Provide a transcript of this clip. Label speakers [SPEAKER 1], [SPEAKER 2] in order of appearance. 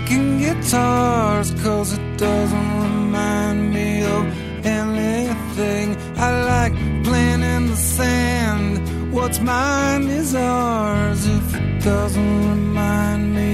[SPEAKER 1] guitars, cause it doesn't remind me of anything. I like playing in the sand. What's mine is ours if it doesn't remind me